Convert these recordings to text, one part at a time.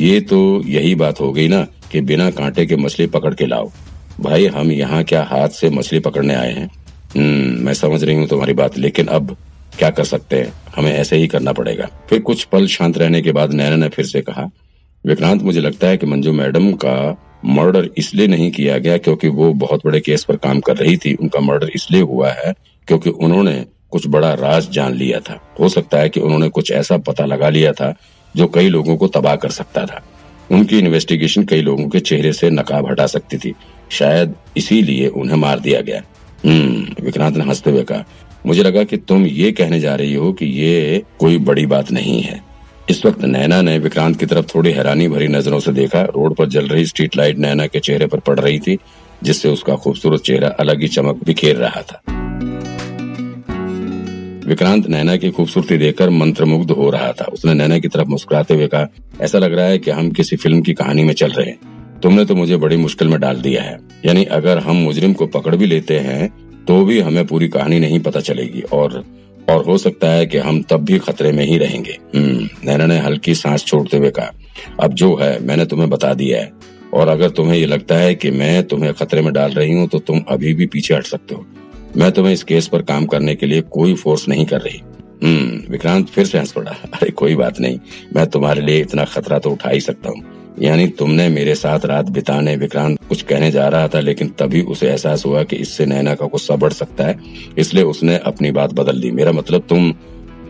ये तो यही बात हो गई ना कि बिना कांटे के मछली पकड़ के लाओ। भाई, हम यहाँ क्या हाथ से मछली पकड़ने आए हैं? हम्म मैं समझ रही हूँ तुम्हारी बात, लेकिन अब क्या कर सकते हैं? हमें ऐसे ही करना पड़ेगा। फिर कुछ पल शांत रहने के बाद नैना ने फिर से कहा, विक्रांत, मुझे लगता है कि मंजू मैडम का मर्डर इसलिए नहीं किया गया क्योंकि वो बहुत बड़े केस पर काम कर रही थी। उनका मर्डर इसलिए हुआ है क्योंकि उन्होंने कुछ बड़ा राज जान लिया था। हो सकता है कि उन्होंने कुछ ऐसा पता लगा लिया था जो कई लोगों को तबाह कर सकता था। उनकी इन्वेस्टिगेशन कई लोगों के चेहरे से नकाब हटा सकती थी। शायद इसीलिए उन्हें मार दिया गया। हम्म विक्रांत ने हँसते हुए कहा, मुझे लगा कि तुम ये कहने जा रही हो कि ये कोई बड़ी बात नहीं है। इस वक्त नैना ने विक्रांत की तरफ़ थोड़ी हैरानी भरी नज़रों से देखा। रोड पर जल रही स्ट्रीट लाइट नैना के चेहरे पर पड़ रही थी, जिससे उसका खूबसूरत चेहरा अलग ही चमक बिखेर रहा था। विक्रांत नैना की खूबसूरती देखकर मंत्रमुग्ध हो रहा था। उसने नैना की तरफ़ मुस्कुराते हुए कहा ऐसा लग रहा है कि हम किसी फ़िल्म की कहानी में चल रहे हैं। तुमने तो मुझे बड़ी मुश्किल में डाल दिया है। यानी अगर हम मुजरिम को पकड़ भी लेते हैं तो भी हमें पूरी कहानी नहीं पता चलेगी और और हो सकता है कि हम तब भी खतरे में ही रहेंगे। हम्म, नैना ने हल्की सांस छोड़ते हुए कहा अब जो है मैंने तुम्हें बता दिया है। और अगर तुम्हें ये लगता है कि मैं तुम्हें खतरे में डाल रही हूँ तो तुम अभी भी पीछे हट सकते हो। मैं तुम्हें इस केस पर काम करने के लिए कोई फोर्स नहीं कर रही। हम्म विक्रांत फिर से हंस पड़ा। अरे, कोई बात नहीं। मैं तुम्हारे लिए इतना खतरा तो उठा ही सकता हूँ। यानी तुमने मेरे साथ रात बिताने विक्रांत कुछ कहने जा रहा था, लेकिन तभी उसे एहसास हुआ कि इससे नैना का गुस्सा बढ़ सकता है, इसलिए उसने अपनी बात बदल दी। मेरा मतलब तुम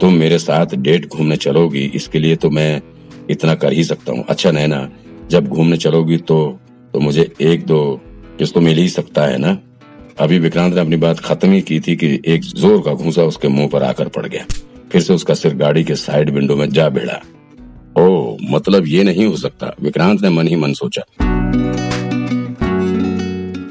तुम मेरे साथ डेट घूमने चलोगी, इसके लिए तो मैं इतना कर ही सकता हूँ। अच्छा नैना, जब घूमने चलोगी तो तो मुझे एक दो तो मिल ही सकता है ना? अभी विक्रांत ने अपनी बात खत्म ही की थी कि एक ज़ोर का घूसा उसके मुँह पर आकर पड़ गया। फिर से उसका सिर गाड़ी के साइड विंडो में जा भिड़ा। ओ मतलब ये नहीं हो सकता। विक्रांत ने मन ही मन सोचा।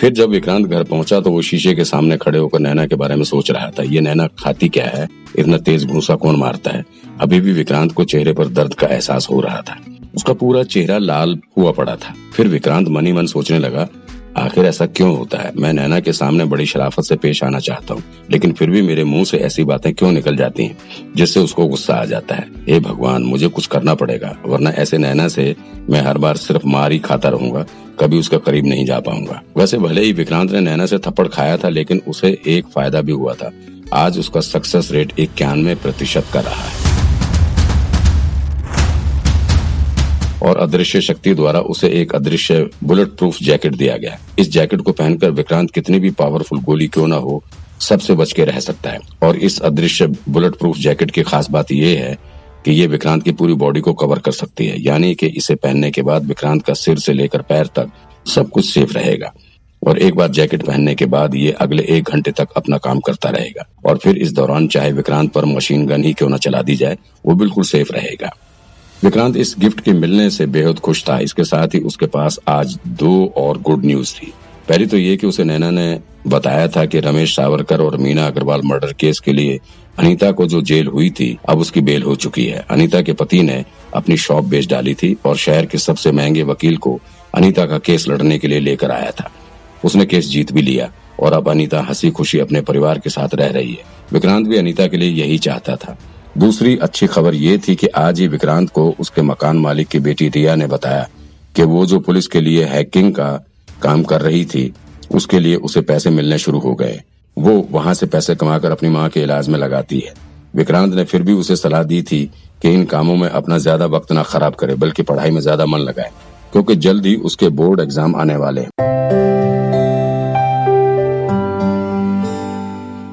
फिर जब विक्रांत घर पहुँचा तो वो शीशे के सामने खड़े होकर नैना के बारे में सोच रहा था। ये नैना खाती क्या है? इतना तेज घूसा कौन मारता है? अभी भी विक्रांत को चेहरे पर दर्द का एहसास हो रहा था। उसका पूरा चेहरा लाल हुआ पड़ा था। फिर विक्रांत मनी मन सोचने लगा आखिर ऐसा क्यों होता है? मैं नैना के सामने बड़ी शराफत से पेश आना चाहता हूँ, लेकिन फिर भी मेरे मुँह से ऐसी बातें क्यों निकल जाती हैं, जिससे उसको गुस्सा आ जाता है? हे भगवान, मुझे कुछ करना पड़ेगा, वरना ऐसे नैना से मैं हर बार सिर्फ़ मार ही खाता रहूँगा, कभी उसका करीब नहीं जा पाऊँगा। वैसे भले ही विक्रांत ने नैना से थप्पड़ खाया था, लेकिन उसे एक फ़ायदा भी हुआ था। आज उसका सक्सेस रेट इक्यानवे प्रतिशत का रहा है। और अदृश्य शक्ति द्वारा उसे एक अदृश्य बुलेट प्रूफ जैकेट दिया गया। इस जैकेट को पहनकर विक्रांत कितनी भी पावरफुल गोली क्यों न हो, सबसे बच के रह सकता है। और इस अदृश्य बुलेट प्रूफ जैकेट की खास बात यह है कि ये विक्रांत की पूरी बॉडी को कवर कर सकती है। यानी कि इसे पहनने के बाद विक्रांत का सिर से लेकर पैर तक सब कुछ सेफ़ रहेगा। और एक बार जैकेट पहनने के बाद ये अगले एक घंटे तक अपना काम करता रहेगा। और फिर इस दौरान चाहे विक्रांत पर मशीन गन ही क्यों न चला दी जाए, वो बिल्कुल सेफ़ रहेगा। विक्रांत, इस गिफ्ट के मिलने से बेहद खुश था। इसके साथ ही उसके पास आज दो और गुड न्यूज़ थी। पहली तो ये कि उसे नैना ने बताया था कि रमेश सावरकर और मीना अग्रवाल मर्डर केस के लिए अनीता को जो जेल हुई थी, अब उसकी बेल हो चुकी है। अनीता के पति ने अपनी शॉप बेच डाली थी और शहर के सबसे महँगे वकील को अनीता का केस लड़ने के लिए लेकर आया था। उसने केस जीत भी लिया और अब अनीता हँसी खुशी अपने परिवार के साथ रह रही है। विक्रांत भी अनीता के लिए यही चाहता था। दूसरी अच्छी खबर ये थी कि आज ही विक्रांत को उसके मकान मालिक की बेटी रिया ने बताया कि वो जो पुलिस के लिए हैकिंग का काम कर रही थी, उसके लिए उसे पैसे मिलने शुरू हो गए। वो वहाँ से पैसे कमाकर अपनी माँ के इलाज में लगाती है। विक्रांत ने फिर भी उसे सलाह दी थी कि इन कामों में अपना ज़्यादा वक्त न खराब करे, बल्कि पढ़ाई में ज़्यादा मन लगाए, क्योंकि जल्द ही उसके बोर्ड एग्ज़ाम आने वाले हैं।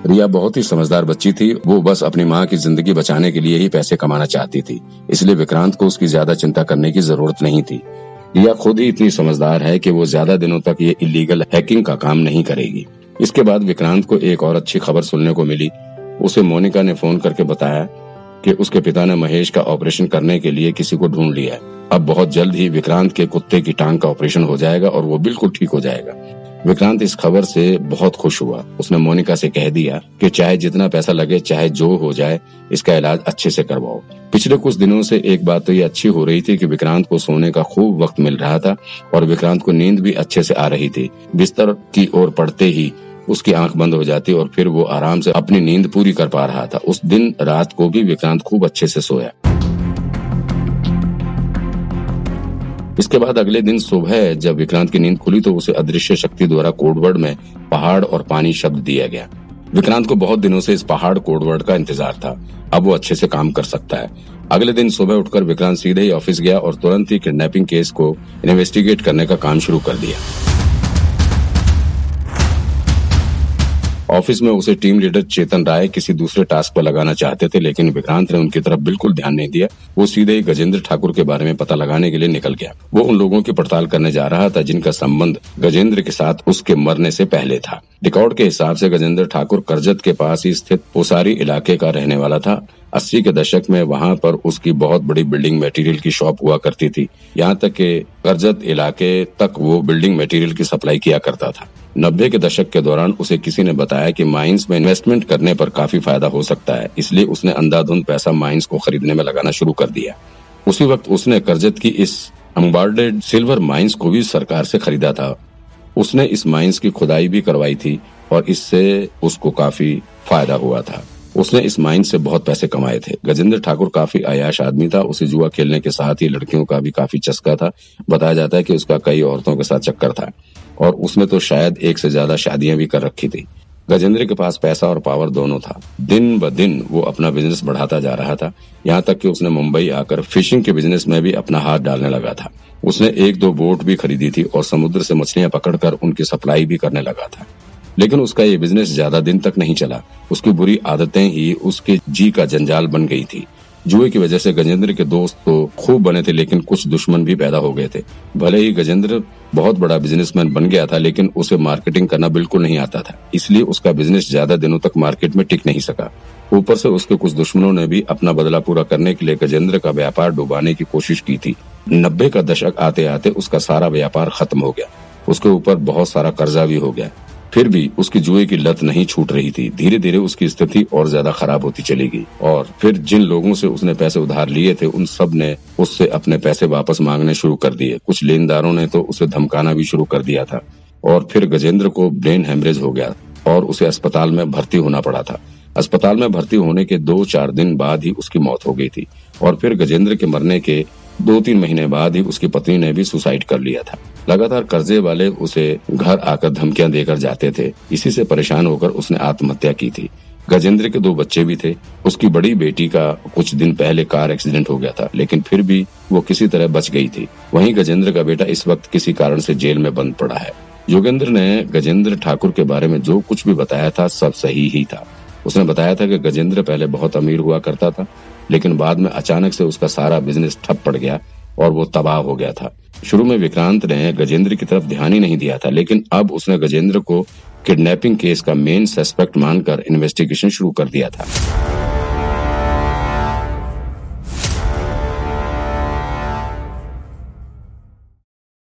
रिया बहुत ही समझदार बच्ची थी। वो बस अपनी माँ की ज़िंदगी बचाने के लिए ही पैसे कमाना चाहती थी। इसलिए विक्रांत को उसकी ज़्यादा चिंता करने की ज़रूरत नहीं थी। रिया खुद ही इतनी समझदार है कि वो ज़्यादा दिनों तक ये इलीगल हैकिंग का काम नहीं करेगी। इसके बाद विक्रांत को एक और अच्छी खबर सुनने को मिली। उसे मोनिका ने फ़ोन करके बताया कि उसके पिता ने महेश का ऑपरेशन करने के लिए किसी को ढूंढ लिया अब बहुत जल्द ही विक्रांत के कुत्ते की टांग का ऑपरेशन हो जाएगा और वो बिल्कुल ठीक हो जाएगा। विक्रांत इस खबर से बहुत खुश हुआ। उसने मोनिका से कह दिया कि चाहे जितना पैसा लगे, चाहे जो हो जाए, इसका इलाज अच्छे से करवाओ। पिछले कुछ दिनों से एक बात तो ये अच्छी हो रही थी कि विक्रांत को सोने का खूब वक्त मिल रहा था और विक्रांत को नींद भी अच्छे से आ रही थी। बिस्तर की ओर पड़ते ही उसकी आँख बंद हो जाती और फिर वो आराम से अपनी नींद पूरी कर पा रहा था। उस दिन रात को भी विक्रांत खूब अच्छे से सोया। इसके बाद अगले दिन सुबह जब विक्रांत की नींद खुली तो उसे अदृश्य शक्ति द्वारा कोडवर्ड में पहाड़ और पानी शब्द दिया गया। विक्रांत को बहुत दिनों से इस पहाड़ कोडवर्ड का इंतज़ार था। अब वो अच्छे से काम कर सकता है। अगले दिन सुबह उठकर विक्रांत सीधे ही ऑफ़िस गया और तुरंत ही किडनैपिंग केस को इन्वेस्टिगेट करने का काम शुरू कर दिया। ऑफ़िस में उसे टीम लीडर चेतन राय किसी दूसरे टास्क पर लगाना चाहते थे, लेकिन विक्रांत ने उनकी तरफ़ बिल्कुल ध्यान नहीं दिया। वो सीधे ही गजेंद्र ठाकुर के बारे में पता लगाने के लिए निकल गया। वो उन लोगों की पड़ताल करने जा रहा था जिनका संबंध गजेंद्र के साथ उसके मरने से पहले था। रिकॉर्ड के हिसाब से गजेंद्र ठाकुर करजत के पास ही स्थित पोसारी इलाके का रहने वाला था। अस्सी के दशक में वहाँ पर उसकी बहुत बड़ी बिल्डिंग मटेरियल की शॉप हुआ करती थी। यहाँ तक के करजत इलाके तक वो बिल्डिंग मटेरियल की सप्लाई किया करता था। नब्बे के दशक के दौरान उसे किसी ने बताया कि माइंस में इन्वेस्टमेंट करने पर काफ़ी फ़ायदा हो सकता है, इसलिए उसने अंधाधुंध पैसा माइंस को खरीदने में लगाना शुरू कर दिया। उसी वक्त उसने करजत की इस अम्बार्डेड सिल्वर माइंस को भी सरकार से खरीदा था। उसने इस माइंस की खुदाई भी करवाई थी और इससे उसको काफ़ी फ़ायदा हुआ था। उसने इस माइंस से बहुत पैसे कमाए थे। गजेंद्र ठाकुर काफ़ी आयाश आदमी था। उसे जुआ खेलने के साथ ही लड़कियों का भी काफ़ी चस्का था। बताया जाता है कि उसका कई औरतों के साथ चक्कर था। और उसमें तो शायद एक से ज़्यादा शादियाँ भी कर रखी थी। गजेंद्र के पास पैसा और पावर दोनों था। दिन ब दिन वो अपना बिज़नेस बढ़ाता जा रहा था। यहाँ तक कि उसने मुंबई आकर फिशिंग के बिज़नेस में भी अपना हाथ डालने लगा था। उसने एक दो बोट भी खरीदी थी और समुद्र से मछलियाँ पकड़कर उनकी सप्लाई भी करने लगा था। लेकिन उसका ये बिज़नेस ज़्यादा दिन तक नहीं चला। उसकी बुरी आदतें ही उसके जी का जंजाल बन गई थी। जुए की वजह से गजेंद्र के दोस्त तो खूब बने थे, लेकिन कुछ दुश्मन भी पैदा हो गए थे। भले ही गजेंद्र बहुत बड़ा बिजनेसमैन बन गया था, लेकिन उसे मार्केटिंग करना बिल्कुल नहीं आता था। इसलिए उसका बिज़नेस ज़्यादा दिनों तक मार्केट में टिक नहीं सका। ऊपर से उसके कुछ दुश्मनों ने भी अपना बदला पूरा करने के लिए गजेंद्र का व्यापार डुबाने की कोशिश की थी। नब्बे का दशक आते आते उसका सारा व्यापार खत्म हो गया। उसके ऊपर बहुत सारा कर्जा भी हो गया। फिर भी उसकी जुए की लत नहीं छूट रही थी। धीरे धीरे उसकी स्थिति और ज़्यादा खराब होती चली गई और फिर जिन लोगों से उसने पैसे उधार लिए थे, उन सबने उससे अपने पैसे वापस मांगने शुरू कर दिए। कुछ लेनदारों ने तो उसे धमकाना भी शुरू कर दिया था। और फिर गजेंद्र को ब्रेन हेमरेज हो गया और उसे अस्पताल में भर्ती होना पड़ा था। अस्पताल में भर्ती होने के दो चार दिन बाद ही उसकी मौत हो गई थी। और फिर गजेंद्र के मरने के दो तीन महीने बाद ही उसकी पत्नी ने भी सुसाइड कर लिया था। लगातार कर्जे वाले उसे घर आकर धमकियाँ देकर जाते थे। इसी से परेशान होकर उसने आत्महत्या की थी। गजेंद्र के दो बच्चे भी थे। उसकी बड़ी बेटी का कुछ दिन पहले कार एक्सीडेंट हो गया था, लेकिन फिर भी वो किसी तरह बच गई थी। वहीं गजेंद्र का बेटा इस वक्त किसी कारण से जेल में बंद पड़ा है। योगेंद्र ने गजेंद्र ठाकुर के बारे में जो कुछ भी बताया था, सब सही ही था। उसने बताया था कि गजेंद्र पहले बहुत अमीर हुआ करता था, लेकिन बाद में अचानक से उसका सारा बिज़नेस ठप पड़ गया और वो तबाह हो गया था। शुरू में विक्रांत ने गजेंद्र की तरफ़ ध्यान ही नहीं दिया था, लेकिन अब उसने गजेंद्र को किडनैपिंग केस का मेन सस्पेक्ट मानकर इन्वेस्टिगेशन शुरू कर दिया था।